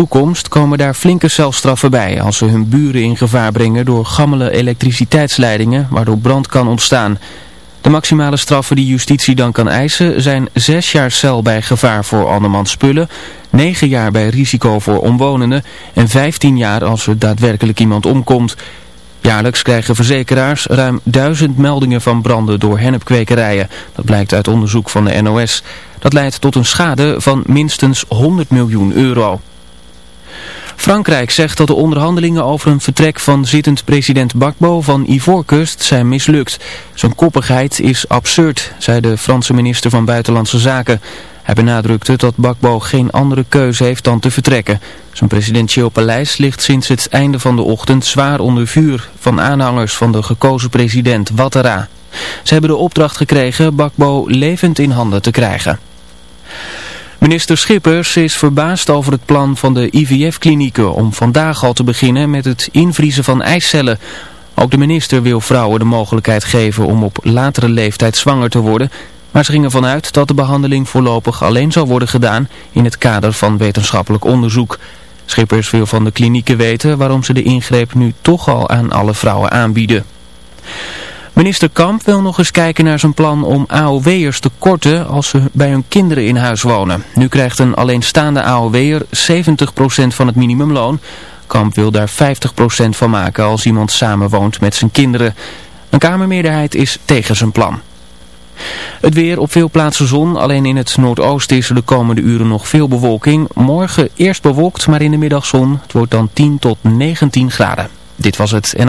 toekomst komen daar flinke celstraffen bij als ze hun buren in gevaar brengen door gammele elektriciteitsleidingen waardoor brand kan ontstaan. De maximale straffen die justitie dan kan eisen zijn 6 jaar cel bij gevaar voor andermans spullen, 9 jaar bij risico voor omwonenden en 15 jaar als er daadwerkelijk iemand omkomt. Jaarlijks krijgen verzekeraars ruim duizend meldingen van branden door hennepkwekerijen. Dat blijkt uit onderzoek van de NOS. Dat leidt tot een schade van minstens 100 miljoen euro. Frankrijk zegt dat de onderhandelingen over een vertrek van zittend president Bakbo van Ivoorkust zijn mislukt. Zijn koppigheid is absurd, zei de Franse minister van Buitenlandse Zaken. Hij benadrukte dat Bakbo geen andere keuze heeft dan te vertrekken. Zijn presidentieel paleis ligt sinds het einde van de ochtend zwaar onder vuur van aanhangers van de gekozen president Ouattara. Ze hebben de opdracht gekregen Bakbo levend in handen te krijgen. Minister Schippers is verbaasd over het plan van de IVF-klinieken om vandaag al te beginnen met het invriezen van eicellen. Ook de minister wil vrouwen de mogelijkheid geven om op latere leeftijd zwanger te worden, maar ze gingen vanuit dat de behandeling voorlopig alleen zal worden gedaan in het kader van wetenschappelijk onderzoek. Schippers wil van de klinieken weten waarom ze de ingreep nu toch al aan alle vrouwen aanbieden. Minister Kamp wil nog eens kijken naar zijn plan om AOW'ers te korten als ze bij hun kinderen in huis wonen. Nu krijgt een alleenstaande AOW'er 70% van het minimumloon. Kamp wil daar 50% van maken als iemand samenwoont met zijn kinderen. Een kamermeerderheid is tegen zijn plan. Het weer op veel plaatsen zon, alleen in het noordoosten is er de komende uren nog veel bewolking. Morgen eerst bewolkt, maar in de middag zon. Het wordt dan 10 tot 19 graden. Dit was het. En...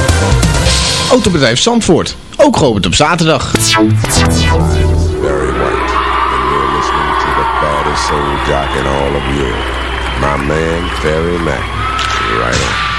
Autobedrijf Zandvoort, ook geopend op zaterdag. My man. Right on.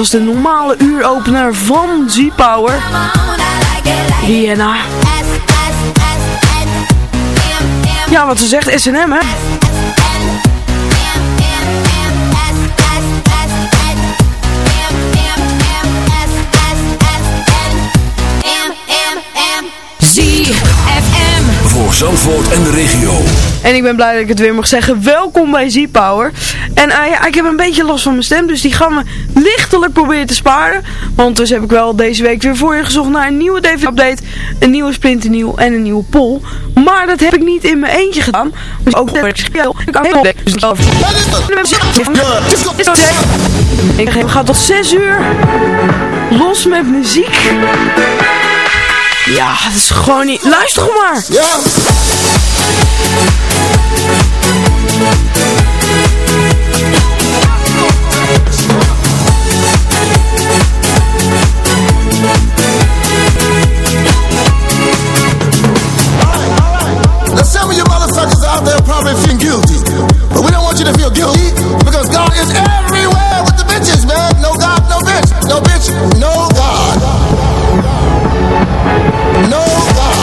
Als de normale uuropener van Z-Power. Vienna. Ja, wat ze zegt, SNM hè. ZFM. Voor Zandvoort en de regio. En ik ben blij dat ik het weer mag zeggen. Welkom bij Z-Power. En ja, ik heb een beetje last van mijn stem, dus die gaan we lichtelijk proberen te sparen. Want dus heb ik wel deze week weer voor je gezocht naar een nieuwe DVD-update, een nieuwe splinternieuw en een nieuwe poll. Maar dat heb ik niet in mijn eentje gedaan. Dus ook dat ik heel dus ik ga tot 6 uur los met muziek. Ja, dat is gewoon niet... Luister maar. Ja. Some of you motherfuckers out there probably feel guilty. But we don't want you to feel guilty because God is everywhere with the bitches, man. No God, no bitch. No bitch, no God. No God.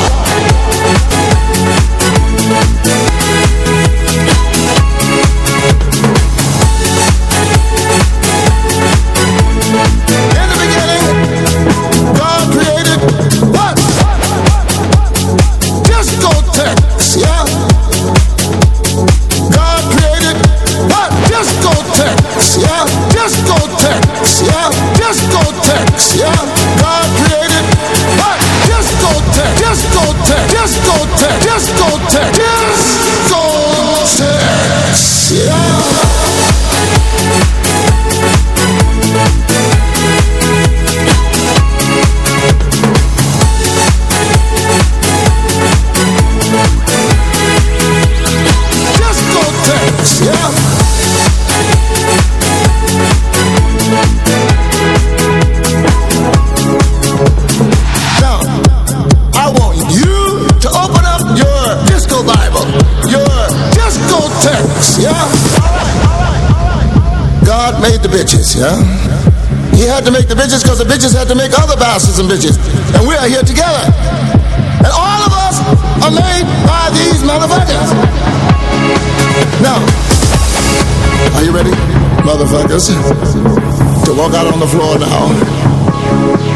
Discotheque, yeah? He had to make the bitches because the bitches had to make other bastards and bitches. And we are here together. And all of us are made by these motherfuckers. Now, are you ready, motherfuckers? To walk out on the floor now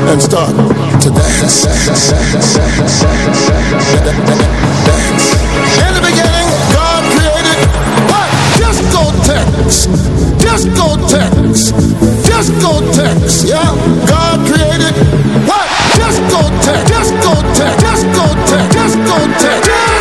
and start to dance. Discotheques, discotheques, yeah. God created what? Disco tech, disco tech, tech.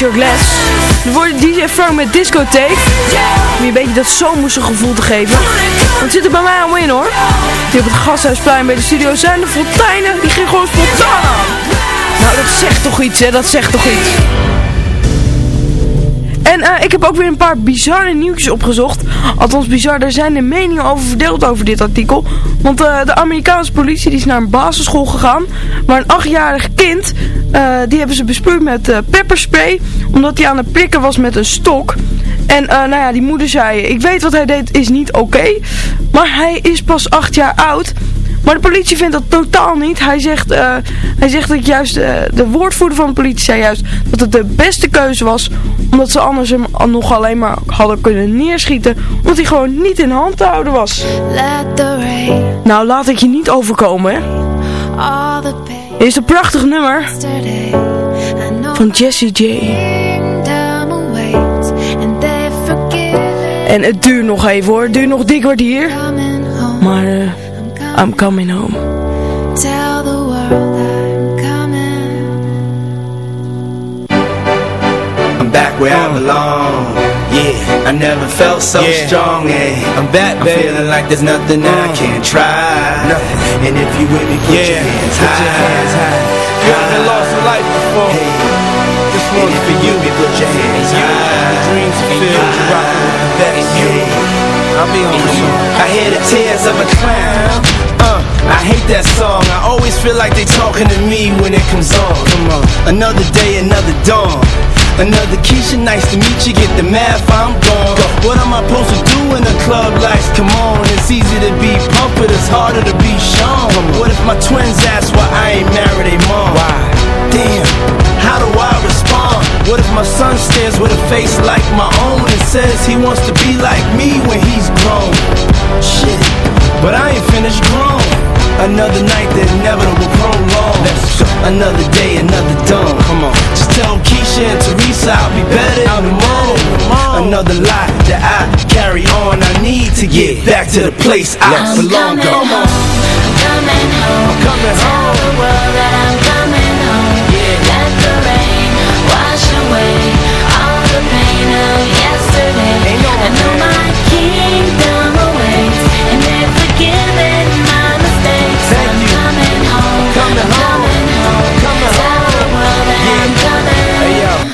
Raise Your. Er wordt DJ Frank met discotheek. Om je een beetje dat zomerse gevoel te geven. Want zit er bij mij al in hoor. Die op het Gasthuisplein bij de studio zijn de fonteinen. Die ging gewoon spontaan aan. Nou, dat zegt toch iets hè, dat zegt toch iets. En eh, ik heb ook weer een paar bizarre nieuwtjes opgezocht. Althans bizar, daar zijn de meningen over verdeeld over dit artikel. Want eh, de Amerikaanse politie die is naar een basisschool gegaan. Waar een achtjarig kind, eh, die hebben ze besproeid met eh, pepperspray. Omdat hij aan het prikken was met een stok. En eh, nou ja, die moeder zei, ik weet wat hij deed is niet oké. maar hij is pas acht jaar oud. Maar de politie vindt dat totaal niet. Hij zegt, hij zegt dat juist de woordvoerder van de politie zei juist dat het de beste keuze was. Omdat ze anders hem nog alleen maar hadden kunnen neerschieten. Omdat hij gewoon niet in hand te houden was. Nou, laat het je niet overkomen, hè. all the Dit is een prachtig nummer van Jessie J. En het duurt nog even hoor. Het duurt nog dik coming home. Maar eh, I'm coming home. Back where I belong. Yeah, I never felt so strong. Yeah, I'm back, baby. I'm feeling like there's nothing that I can't try. nothing. And if you with me, put your hands high. Put your hands high. You ever lost a life before? Hey. This one's for you. Me, put your hands high. The dreams fulfilled. You rockin' with the best. I'll be on the song. I hear the tears of a clown. Uh, I hate that song. I always feel like they talking to me when it comes on. Come on. Another day, another dawn. Another Keisha, nice to meet you. Get the math, I'm gone. What am I supposed to do when the club lights come on? It's easy to be pumped, but it's harder to be shown. What if my twins ask why I ain't married a mom? Why? Damn, how do I respond? What if my son stares with a face like my own and says he wants to be like me when he's grown? Shit, but I ain't finished grown. Another night that inevitable prolong. Another day, another dawn. Come on, just tell Keisha and Teresa I'll be better in the morning. Another lie that I carry on. I need to get back to the place I belong. Come on, Coming home. I'm coming Tell home. the world that I'm coming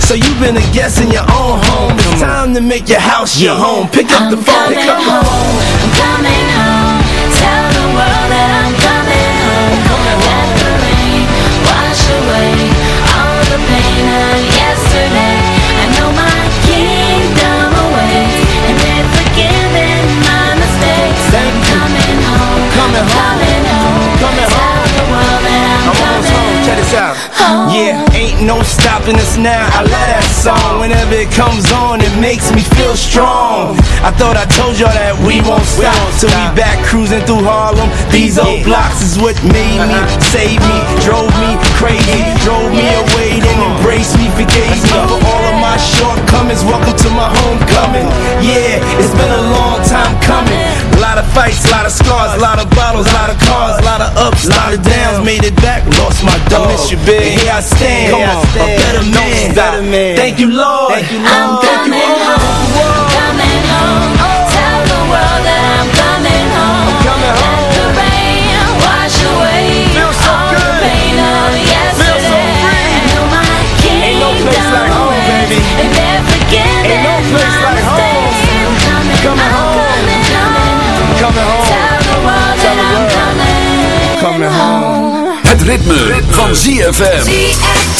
So you've been a guest in your own home It's time to make your house your home Pick up the I'm phone coming Come on home. I'm coming home. Tell the world that I'm coming home. Let the rain wash away all the pain of yesterday. Check this out. Yeah, ain't no stopping us now. I love that song. Whenever it comes on, it makes me feel strong. I thought I told y'all that we won't stop till we back cruising through Harlem. These old blocks is what made me, saved me, drove me crazy, drove me away, then embraced me, forgave me for all of my shortcomings. Welcome to my homecoming. Yeah, it's been a long time coming. Lot of fights, a lot of scars, a lot of bottles, a lot of cars, a lot of ups, a lot of downs. Made it back, lost my dog. Miss you, big. And here I stand. Come on, a better man. Thank you, Lord. Thank you, Lord. Thank you, Lord. van ZFM.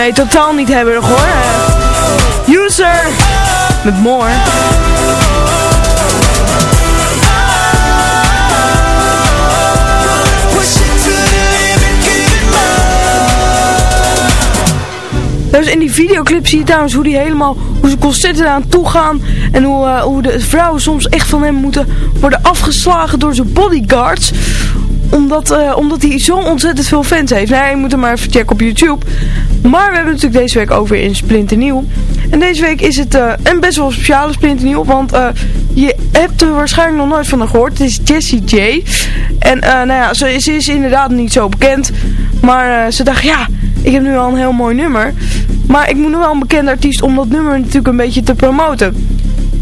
Nee, totaal niet hebberig hoor. Eh, user met more. Dus in die videoclip zie je trouwens hoe die helemaal, hoe ze constant aan toe gaan. En hoe, eh, hoe de vrouwen soms echt van hem moeten worden afgeslagen door zijn bodyguards. Omdat, eh, omdat hij zo ontzettend veel fans heeft. Nee, je moet hem maar even checken op YouTube. Maar we hebben het natuurlijk deze week over in Splinternieuw. En deze week is het uh, een best wel speciale Splinternieuw, want eh, je hebt er waarschijnlijk nog nooit van gehoord. Het is Jessie J. En eh, nou ja, ze, is inderdaad niet zo bekend, maar ze dacht ja, ik heb nu al een heel mooi nummer. Maar ik moet nog wel een bekende artiest om dat nummer natuurlijk een beetje te promoten.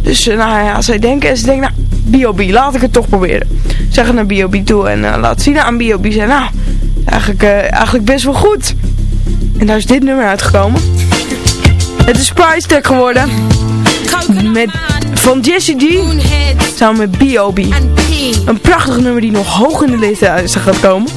Dus nou ja, zij denken en ze denken nou, B.O.B. Laat ik het toch proberen. Zeggen naar B.O.B. toe en uh, laat zien aan B.O.B. zijn. Nou, eigenlijk, eigenlijk best wel goed. En daar is dit nummer uitgekomen. Het is Price geworden. Met, van Jesse G. Samen met B.O.B. Een prachtig nummer die nog hoog in de lijst eh, gaat komen.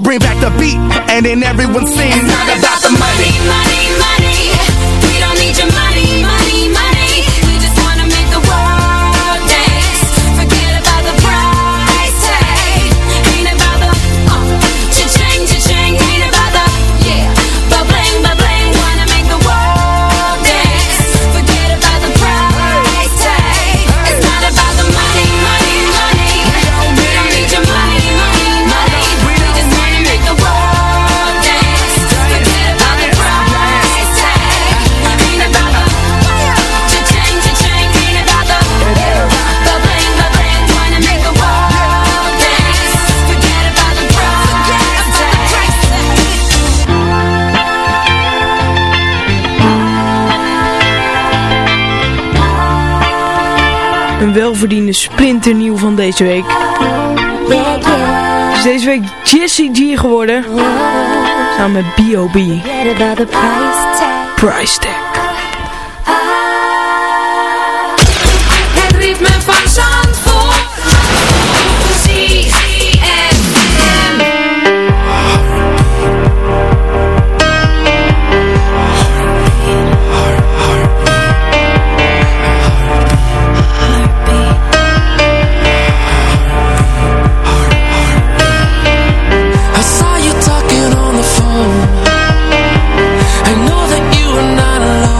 I'll bring back the beat, and then everyone sings. It's not about the money, money, money. welverdiende sprinter nieuw van deze week. Is deze week Jesse G geworden. Samen met B.O.B. Price Tag.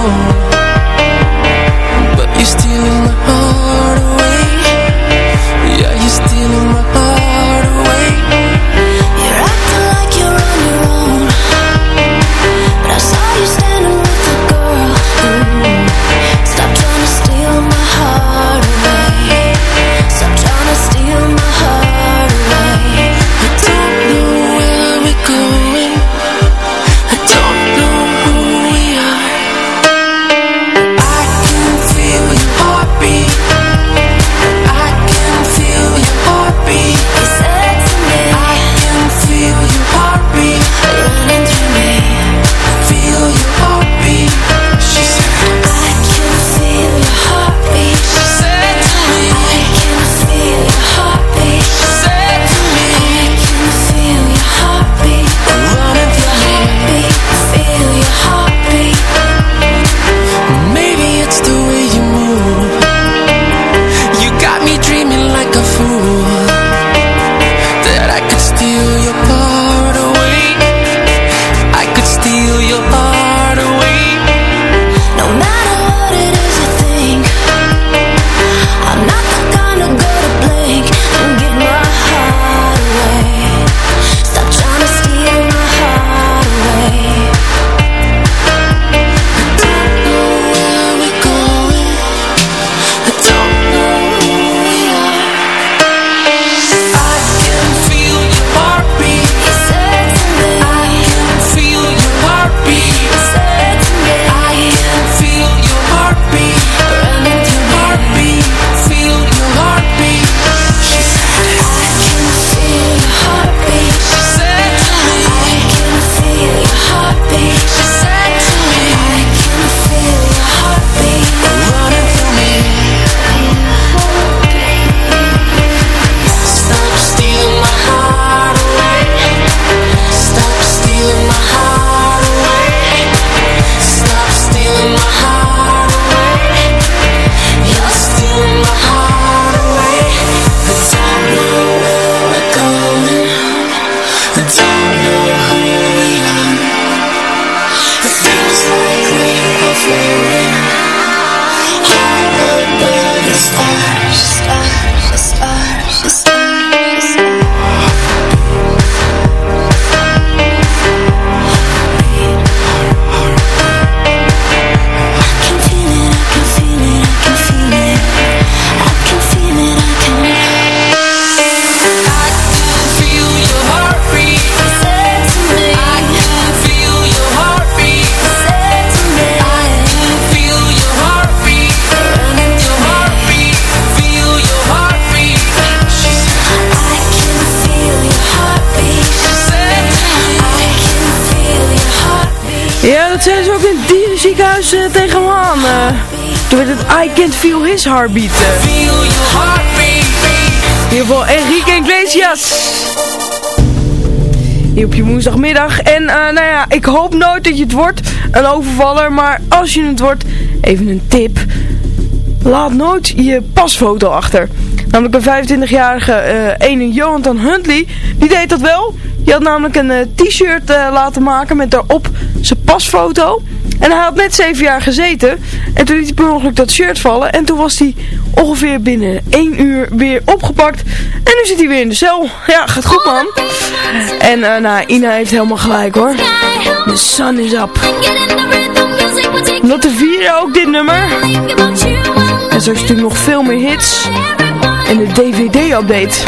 Oh. Can't Feel His Heartbeat. Uh. In ieder geval Enrique Iglesias. Hier op je woensdagmiddag. En nou ja, ik hoop nooit dat je het wordt, een overvaller. Maar als je het wordt, even een tip. Laat nooit je pasfoto achter. Namelijk een 25-jarige uh, ene Jonathan Huntley, die deed dat wel. Die had namelijk een uh, t-shirt uh, laten maken met daarop zijn pasfoto. En hij had net 7 jaar gezeten. En toen liet hij per ongeluk dat shirt vallen. En toen was hij ongeveer binnen 1 uur weer opgepakt. En nu zit hij weer in de cel. Ja, gaat goed man. En uh, nou, Ina heeft helemaal gelijk hoor. The sun is up. Om te vieren ook dit nummer. En zo is natuurlijk nog veel meer hits. En de DVD-update.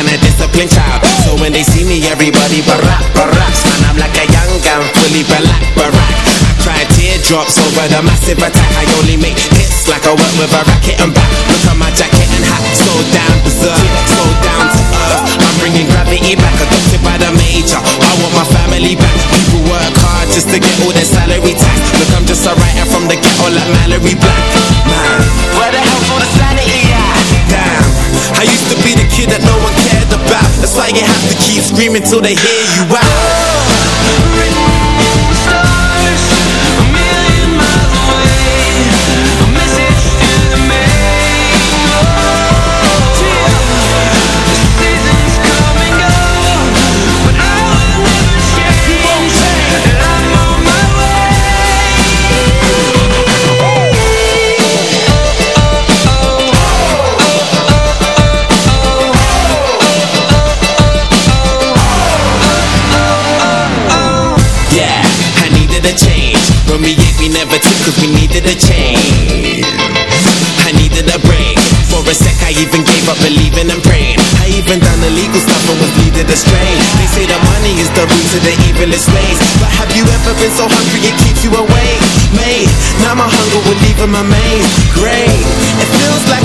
Than a disciplined child. So when they see me, everybody barack, barack. Man, I'm like a young gun, fully black barack. I cry teardrops over the massive attack. I only make hits like I work with a racket and back. Look at my jacket and hat, so down berserk, so down to earth. I'm bringing gravity back, adopted by the major. I want my family back. People work hard just to get all their salary tax. Look, I'm just a writer from the ghetto like Mallory Black. Man, where the hell's all the sanity I used to be the kid that no one cared about. That's why you have to keep screaming till they hear you out. Cause we needed a change. I needed a break. For a sec, I even gave up believing and praying. I even done illegal stuff and was needed astray. They say that money is the root of the evilest ways. But have you ever been so hungry it keeps you awake? Mate, now my hunger will leave in my main. Great, it feels like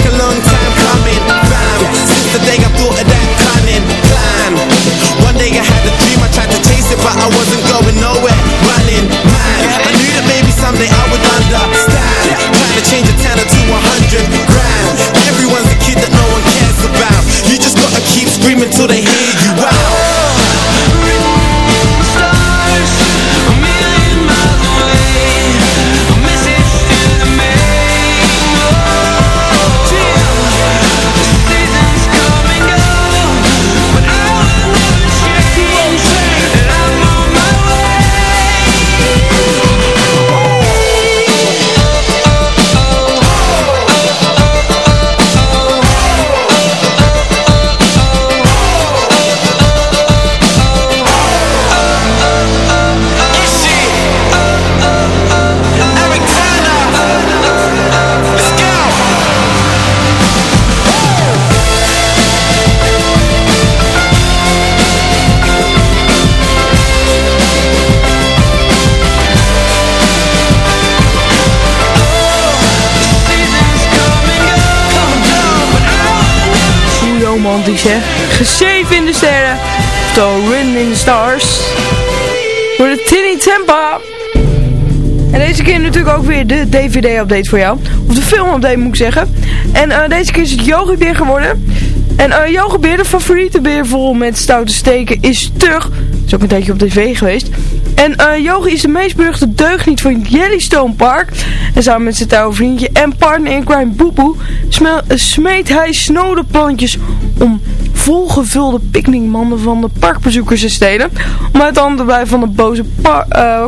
Gezeven in de sterren. To Run in the Stars. Voor de Tinny Tempa. En deze keer natuurlijk ook weer de DVD-update voor jou. Of de film-update moet ik zeggen. En eh, deze keer is het Yogi Beer geworden. En uh, Yogi Beer, de favoriete beer vol met stoute steken, is terug. Is ook een tijdje op tv geweest. En eh Yogi is de meest beruchte deugniet van Yellowstone Park. En samen met zijn trouwe vriendje en partner in crime eh, smeet hij snode plantjes volgevulde picknickmanden van de parkbezoekers te stelen. Om uit de handen blijven van de boze eh,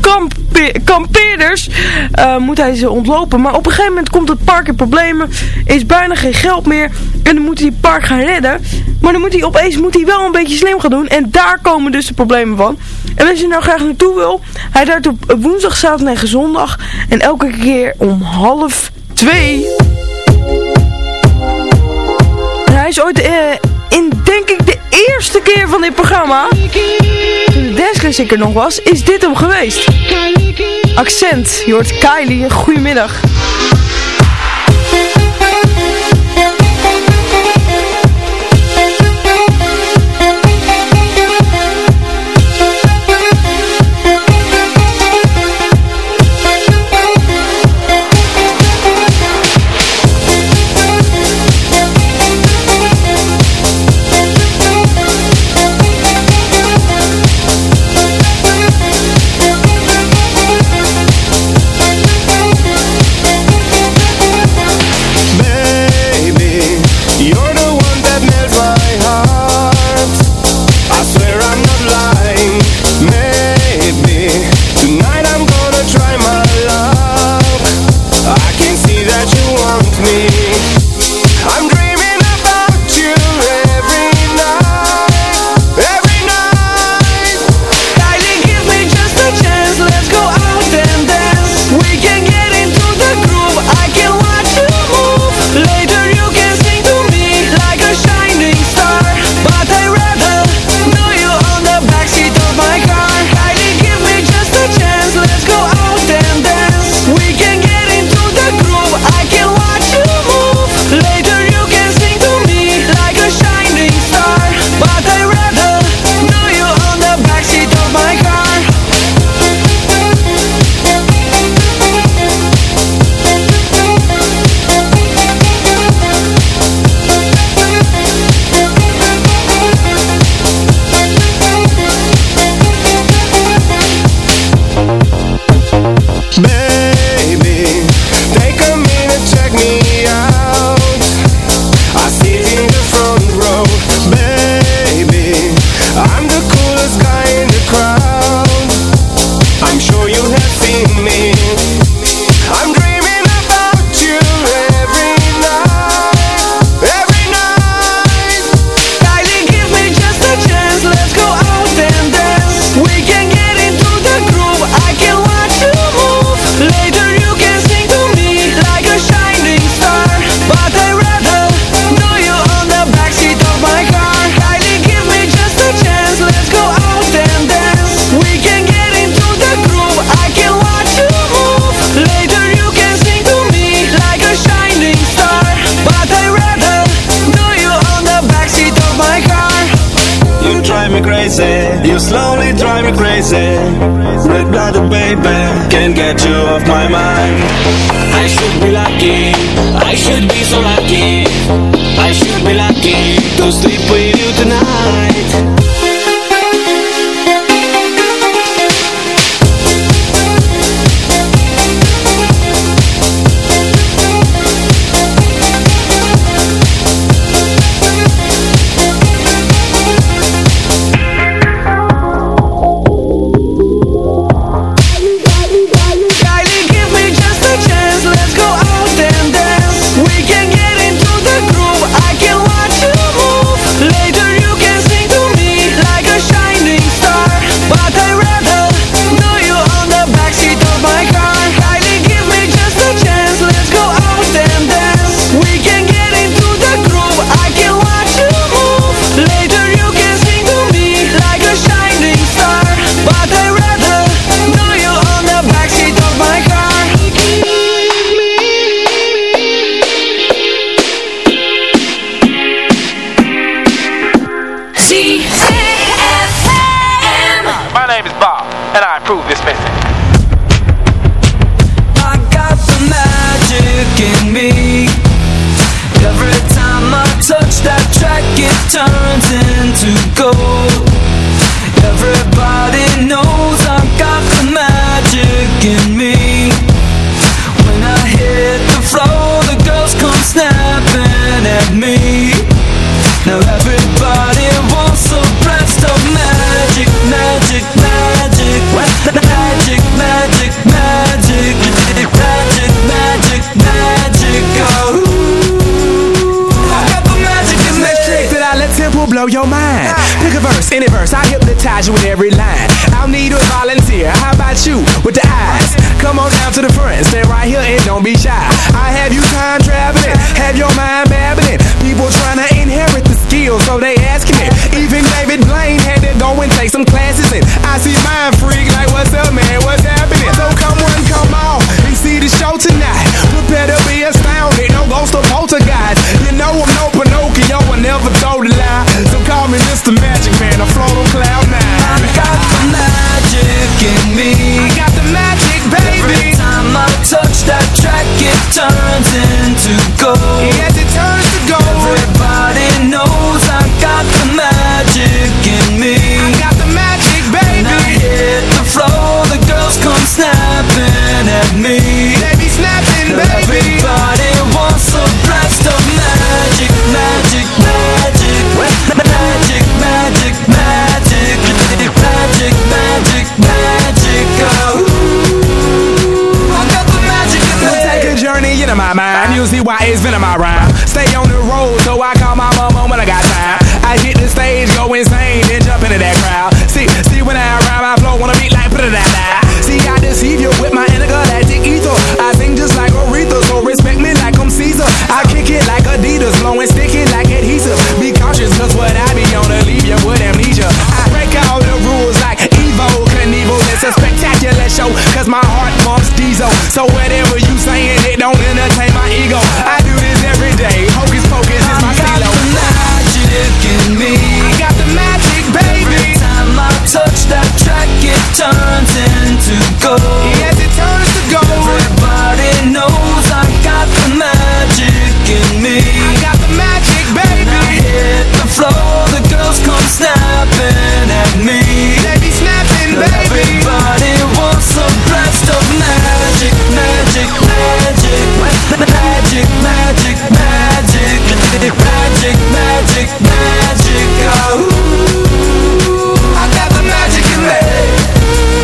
kampe- kampeerders eh, moet hij ze ontlopen. Maar op een gegeven moment komt het park in problemen. Is bijna geen geld meer. En dan moet hij het park gaan redden. Maar dan moet hij opeens moet hij wel een beetje slim gaan doen. En daar komen dus de problemen van. En als je nou graag naartoe wil. Hij duikt op woensdag, zaterdag en zondag. En elke keer om half twee. Is ooit eh, in denk ik de eerste keer van dit programma. Toen de Dance er nog was, is dit hem geweest. Accent, je hoort Kylie, goedemiddag.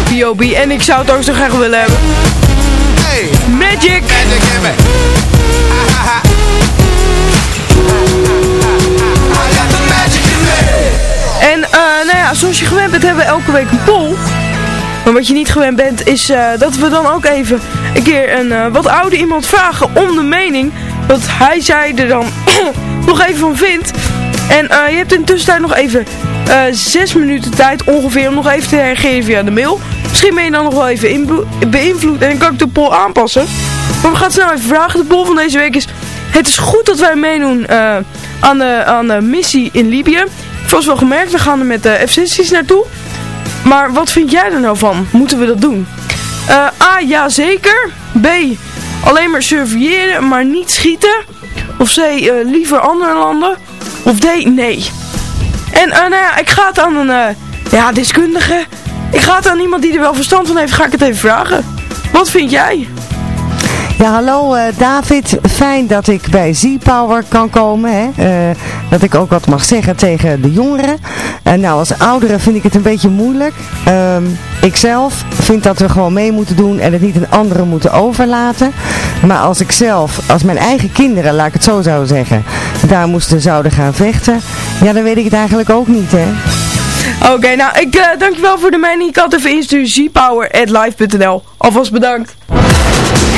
B.O.B. En ik zou het ook zo graag willen hebben. Hey. Magic! Magic me! En eh, nou ja, zoals je gewend bent hebben we elke week een poll. Maar wat je niet gewend bent is eh, dat we dan ook even een keer een eh, wat oude iemand vragen om de mening. Wat hij zij er dan nog even van vindt. En eh, je hebt in de nog even eh, uh, 6 minuten tijd ongeveer om nog even te reageren via de mail. Misschien ben je dan nog wel even beïnvloed en dan kan ik de poll aanpassen. Maar we gaan snel even vragen. De poll van deze week is... Het is goed dat wij meedoen eh, aan, de, aan de missie in Libië. Zoals wel gemerkt, we gaan er met de F-16's naartoe. Maar wat vind jij er nou van? Moeten we dat doen? A. Ja, zeker. B. Alleen maar surveilleren, maar niet schieten. Of C. liever andere landen. Of D, nee. En eh, nou ja, ik ga het aan een eh, ja, deskundige. Ik ga het aan iemand die er wel verstand van heeft, ga ik het even vragen. Wat vind jij? Ja, hallo eh, David. Fijn dat ik bij Z-Power kan komen. Hè? Eh, dat ik ook wat mag zeggen tegen de jongeren. En nou, als ouderen vind ik het een beetje moeilijk. Ehm ik zelf vind dat we gewoon mee moeten doen en het niet aan anderen moeten overlaten. Maar als ik zelf, als mijn eigen kinderen, laat ik het zo zou zeggen, daar moesten zouden gaan vechten. Ja, dan weet ik het eigenlijk ook niet, hè. Oké, nou, ik eh dankjewel voor de mening. Ik had even insturen zpower.live.nl. Alvast bedankt.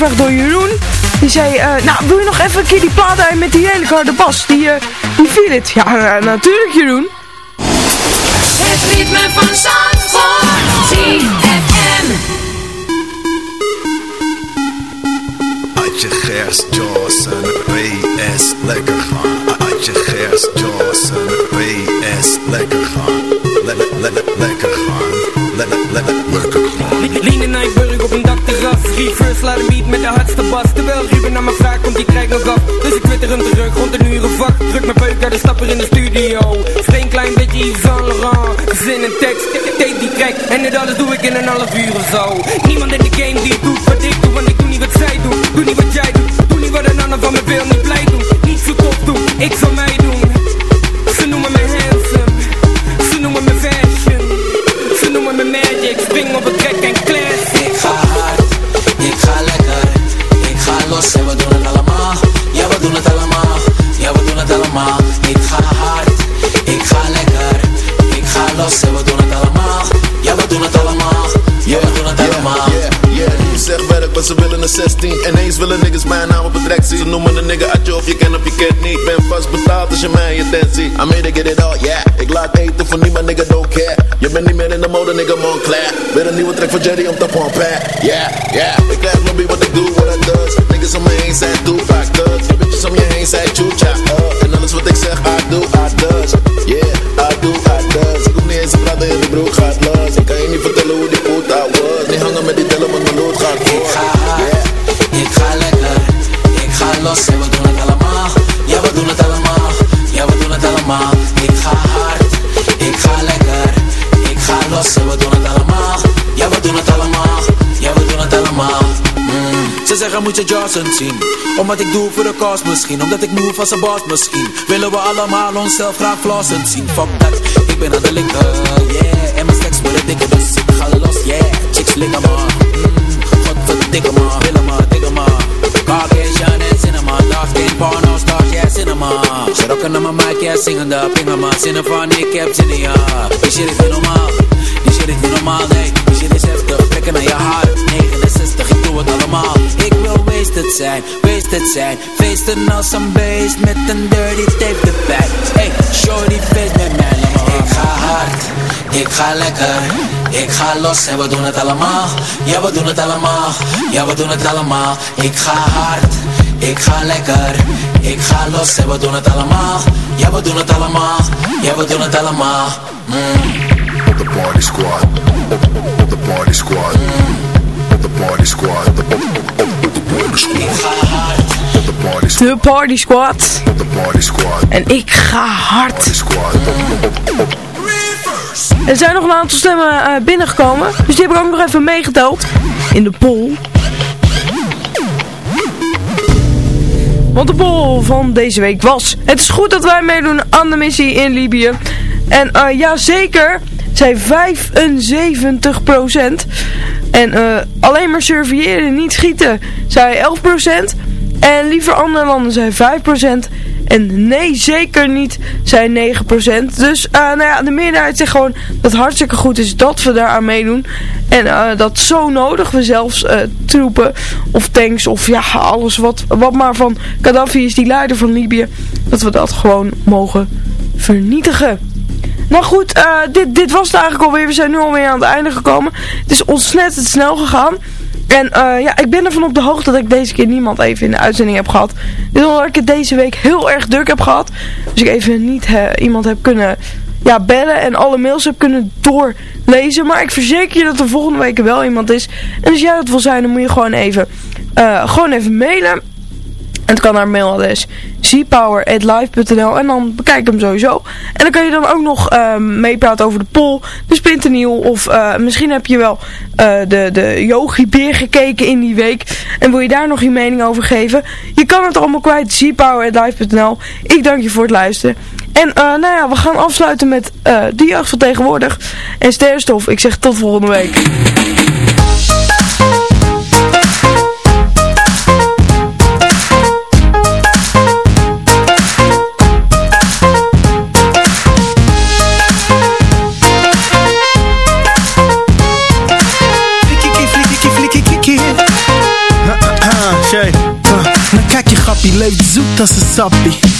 Aangevraagd door Jeroen. Die zei, eh, nou wil je nog even een keer die plaat uit met die hele harde bas, die, eh die Feel It. Ja, eh, natuurlijk Jeroen. Het ritme van Zandvoort. ZFM. Uit je gerst, Johnson, PS, lekker gaan. Uit je gerst, Johnson, PS, lekker gaan. Le le le le lekker gaan. Le le le le lekker gaan. Lean in Dakterras Reverse laat niet met de hardste bas. Terwijl Ruben naar me vraagt, komt die krijgt nog af. Dus ik twitter hem terug, rond een uur vak Druk mijn peuk uit de stapper in de studio. Vreemd klein beetje Yves Saint Laurent. Zin en tekst, tape die track En dit alles doe ik in een half uur of zo. Niemand in de game als je mij je tent I made to get it all, yeah. Ik laat eten voor niemand, nigga, don't care. Je bent niet meer in de mode, nigga, Montclair Weer een nieuwe track van Jerry om te pompen Yeah, yeah zeggen moet je Johnson zien. Omdat ik doe voor de kost misschien Omdat ik move als een boss misschien. Willen we allemaal onszelf graag flossend zien? Fuck dat, ik ben aan de linker, yeah En mijn stacks worden dikker dus ik ga los, yeah Chicks liggen maar, mm, godverdikke maar. Willen maar, dikke maar. Caucasian en cinema Dark skin, porno stars, yeah cinema. Ze rocken naar mijn mic, yeah zingende Pingen maar, zinnen van ik heb zin in ja Die shit is niet normaal, die shit is niet normaal, nee trekken naar je haar 69, ik doe het allemaal. Ik wil wasted zijn, wasted zijn. Feesten als een beest met een dirty tape erbij Hey, shorty feest met mij, Ik ga hard, ik ga lekker. Ik ga los en we doen het allemaal. Ja we doen het allemaal, ja we doen het allemaal. Ik ga hard, ik ga lekker. Ik ga los en we doen het allemaal. Ja we doen het allemaal, ja we doen het allemaal. Mm. Op de party squad. Party squad. Op de party squad. Op de party squad. Ik ga hard Op de party squad. De Party Squad. Op de party squad. En ik ga hard. Squad. Er zijn nog een aantal stemmen eh, binnengekomen. Dus die heb ik ook nog even meegeteld. In de poll. Want de poll van deze week was... Het is goed dat wij meedoen aan de missie in Libië. En uh, ja, zeker. Zij 75%. En uh, alleen maar surveilleren, niet schieten. Zij 11%. En liever andere landen zijn 5%. En nee, zeker niet zijn 9%. Dus uh, nou ja, de meerderheid zegt gewoon dat het hartstikke goed is dat we daaraan meedoen. En uh, dat zo nodig we zelfs troepen of tanks of ja, alles wat, wat maar van Gaddafi is, die leider van Libië. Dat we dat gewoon mogen vernietigen. Nou goed, uh, dit, dit was het eigenlijk alweer. We zijn nu alweer aan het einde gekomen. Het is ontzettend snel gegaan. En uh, ja, ik ben ervan op de hoogte dat ik deze keer niemand even in de uitzending heb gehad. Dit omdat ik het deze week heel erg druk heb gehad. Dus ik even niet iemand heb kunnen ja, bellen en alle mails heb kunnen doorlezen. Maar ik verzeker je dat er volgende week wel iemand is. En als jij dat wil zijn, dan moet je gewoon even, uh, gewoon even mailen. En het kan naar mailadres zpower.live.nl en dan bekijk hem sowieso. En dan kan je dan ook nog uh, meepraten over de poll, de splinternieuw of uh, misschien heb je wel uh, de, de Yogi Beer gekeken in die week en wil je daar nog je mening over geven. Je kan het allemaal kwijt, zpower.live.nl. Ik dank je voor het luisteren. En nou ja, we gaan afsluiten met de jeugd van tegenwoordig en sterrenstof. Ik zeg tot volgende week. Leeft zoet als een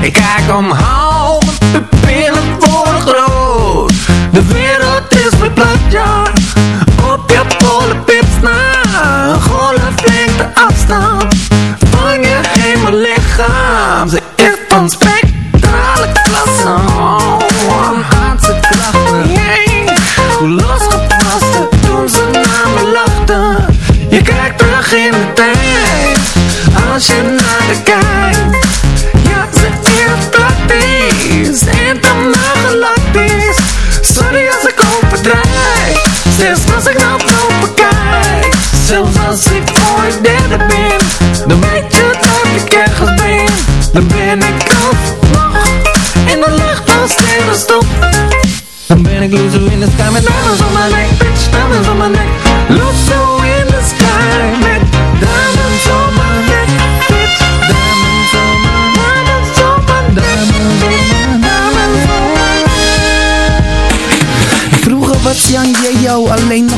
Ik kijk omhoog, de pillen worden groot. De wereld is verplaatst, ja. Op je polenpips na Golflengte afstand. Van je hemel lichaam Ze is van spectrale sterrenstof Dan ben ik loser in the sky met diamonds on my neck Bitch, diamonds on my neck Loser in the sky met diamonds on my neck Bitch, diamonds on my diamonds on my diamonds on my diamonds on my Vroeger was Jan jou alleen nog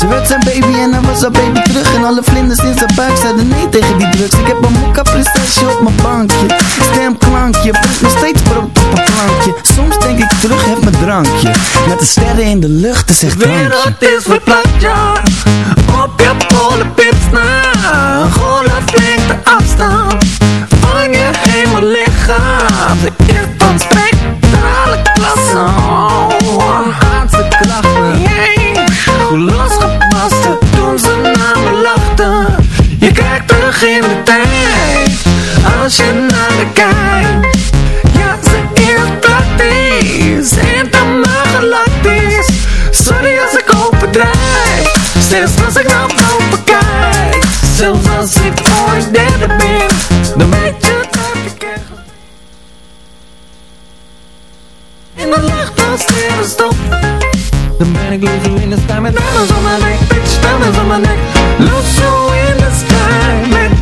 Ze werd zijn baby en hij was haar baby terug. En alle vlinders in zijn buik zeiden nee tegen die drugs. Ik heb een mokka prinsesje op mijn bankje. Stemklankje, brengt nog steeds brood op een plankje. Soms denk ik terug, heb mijn drankje. Met de sterren in de lucht, het zegt De wereld is verplaatst, ja. Op je polenpips na Golf flink de afstand Van je hemellichaam De is van spectrale klasse als je naar de kijkt. Ja, ze is praktisch. En te maken lacht is. Sorry als ik overdrijf. Steeds als ik naar boven kijk. Zelfs als ik voor je derde ben. Dan weet je dat ik echt. In de lucht als er een stop. Dan ben ik los in de sky met dames om mijn nek. Bitch, dames om mijn nek. Los zo in de sky met